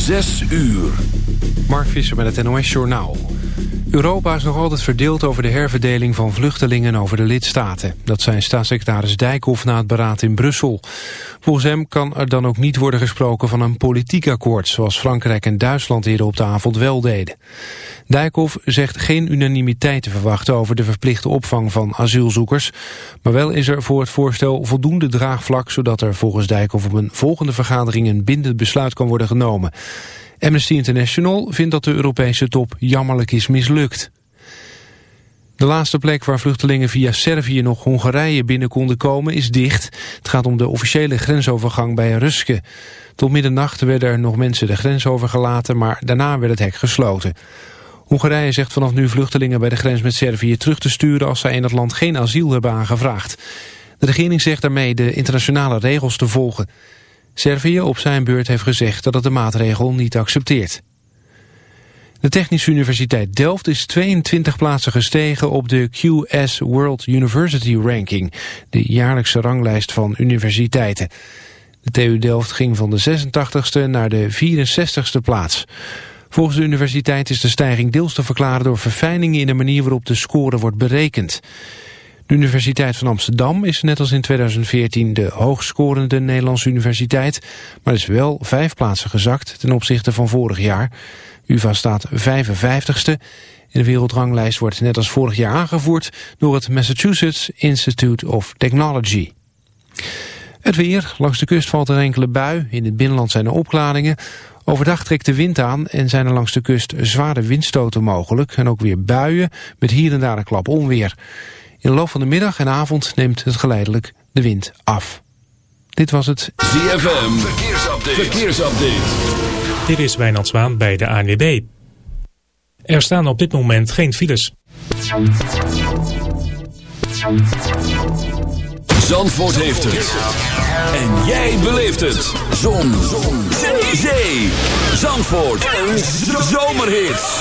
Zes uur. Mark Visser met het NOS Journaal. Europa is nog altijd verdeeld over de herverdeling van vluchtelingen over de lidstaten. Dat zei staatssecretaris Dijkhoff na het beraad in Brussel. Volgens hem kan er dan ook niet worden gesproken van een politiek akkoord... zoals Frankrijk en Duitsland eerder op de avond wel deden. Dijkhoff zegt geen unanimiteit te verwachten over de verplichte opvang van asielzoekers. Maar wel is er voor het voorstel voldoende draagvlak... zodat er volgens Dijkhoff op een volgende vergadering een bindend besluit kan worden genomen. Amnesty International vindt dat de Europese top jammerlijk is mislukt. De laatste plek waar vluchtelingen via Servië nog Hongarije binnen konden komen is dicht. Het gaat om de officiële grensovergang bij Ruske. Tot middernacht werden er nog mensen de grens overgelaten, maar daarna werd het hek gesloten. Hongarije zegt vanaf nu vluchtelingen bij de grens met Servië terug te sturen als zij in dat land geen asiel hebben aangevraagd. De regering zegt daarmee de internationale regels te volgen. Servië op zijn beurt heeft gezegd dat het de maatregel niet accepteert. De Technische Universiteit Delft is 22 plaatsen gestegen op de QS World University Ranking, de jaarlijkse ranglijst van universiteiten. De TU Delft ging van de 86ste naar de 64ste plaats. Volgens de universiteit is de stijging deels te verklaren door verfijningen in de manier waarop de score wordt berekend. De Universiteit van Amsterdam is net als in 2014 de hoogscorende Nederlandse universiteit, maar is wel vijf plaatsen gezakt ten opzichte van vorig jaar. UvA staat 55ste. In de wereldranglijst wordt net als vorig jaar aangevoerd door het Massachusetts Institute of Technology. Het weer. Langs de kust valt er enkele bui. In het binnenland zijn er opklaringen. Overdag trekt de wind aan en zijn er langs de kust zware windstoten mogelijk. En ook weer buien met hier en daar een klap onweer. In de loop van de middag en avond neemt het geleidelijk de wind af. Dit was het ZFM Verkeersupdate. Verkeersupdate. Dit is Wijnand Zwaan bij de ANWB. Er staan op dit moment geen files. Zandvoort heeft het. En jij beleeft het. Zon. Zon. Zee. Zandvoort. Een zomerhit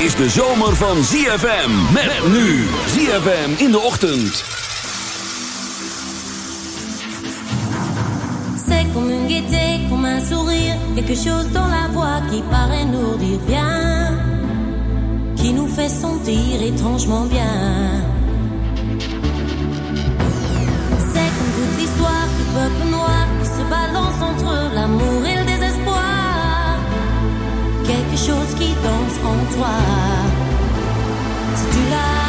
is de zomer van ZFM. Met, nu ZFM in de ochtend. C'est comme une gaieté, comme un sourire. Quelque chose dans la voix qui paraît nous dire bien. Qui nous fait sentir étrangement bien. C'est comme toute l'histoire du peuple noir qui se balance entre l'amour et quelque chose qui danse en toi. Si tu l'as,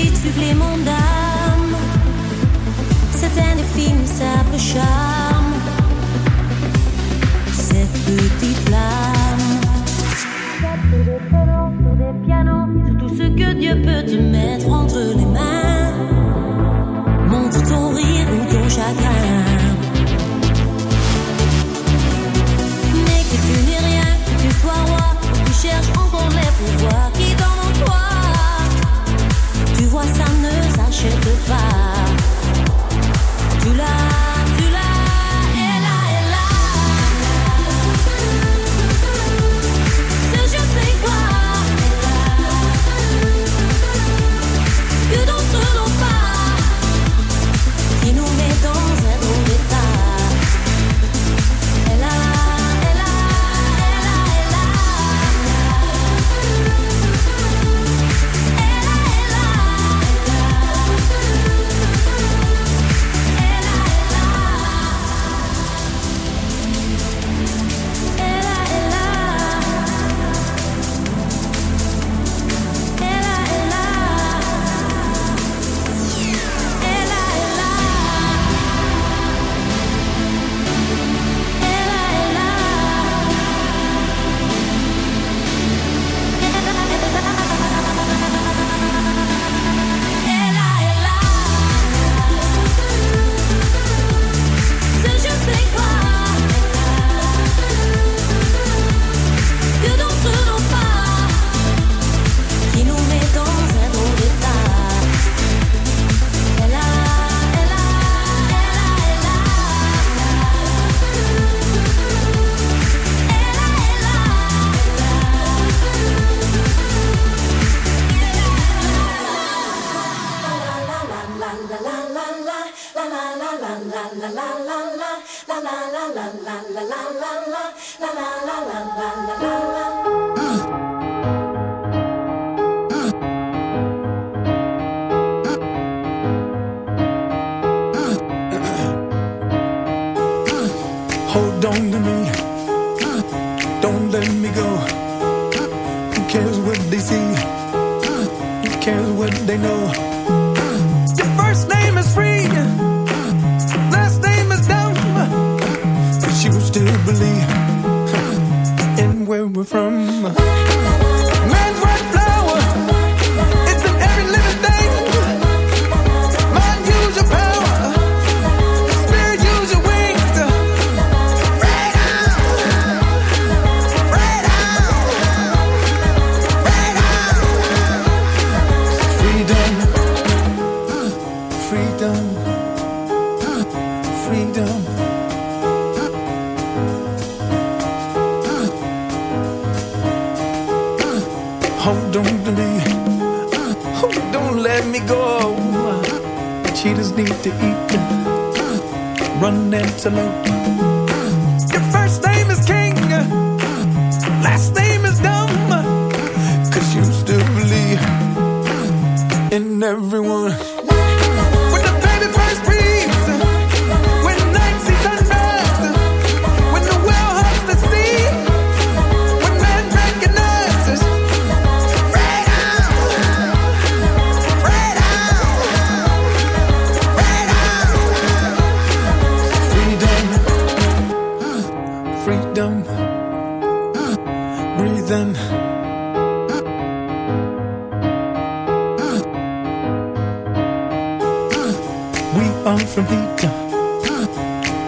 petit supplément d'âme. C'est un indéfinissable charme. Cette petite flamme. Sur des pianos, sur tout ce que Dieu peut te mettre entre les mains. Montre ton rire ou ton chagrin.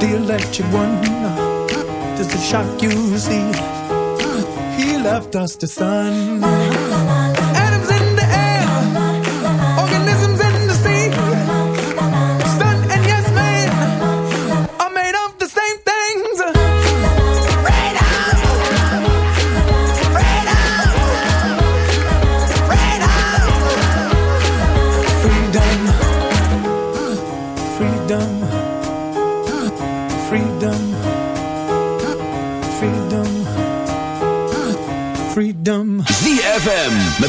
the electric one. Just a shock you see. He left us to sun.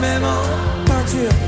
même en peinture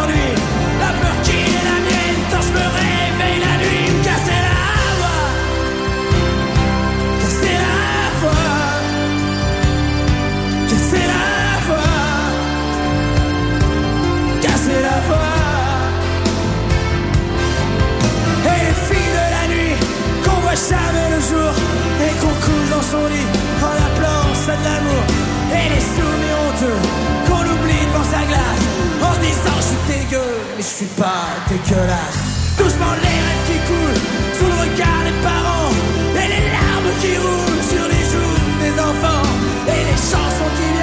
jamais le jour Et qu'on couche dans son lit En appelant ça de l'amour. Et les souvenirs honteux Qu'on oublie devant sa glace En se disant je suis dégueu Mais je suis pas dégueulasse. Doucement les rêves qui coulent Sous le regard des parents Et les larmes qui roulent Sur les joues des enfants Et les chansons qui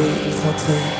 Wurzel, Wurzel.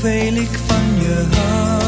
Veel ik van je hou.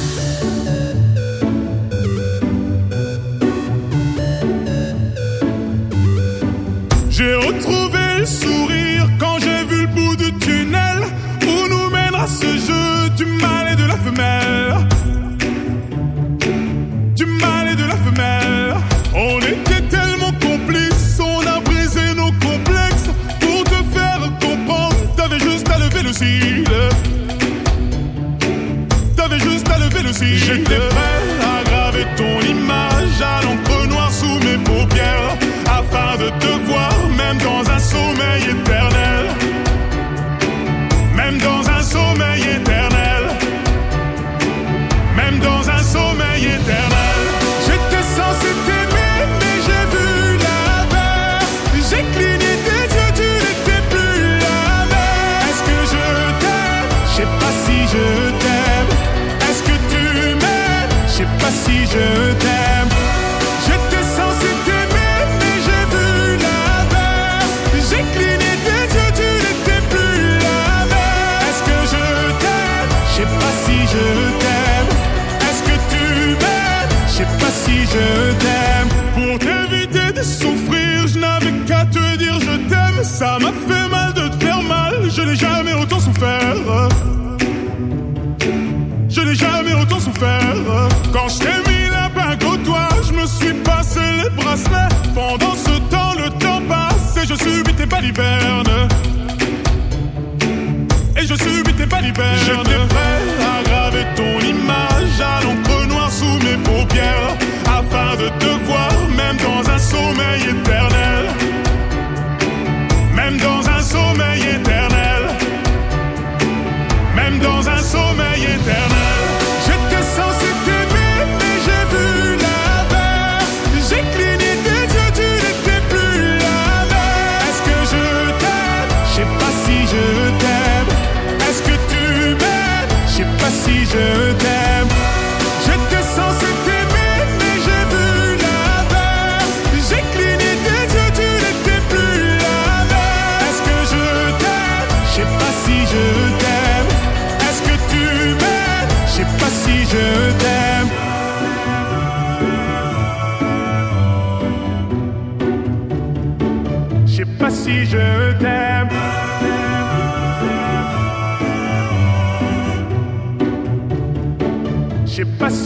sommeil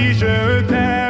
si je t'aime.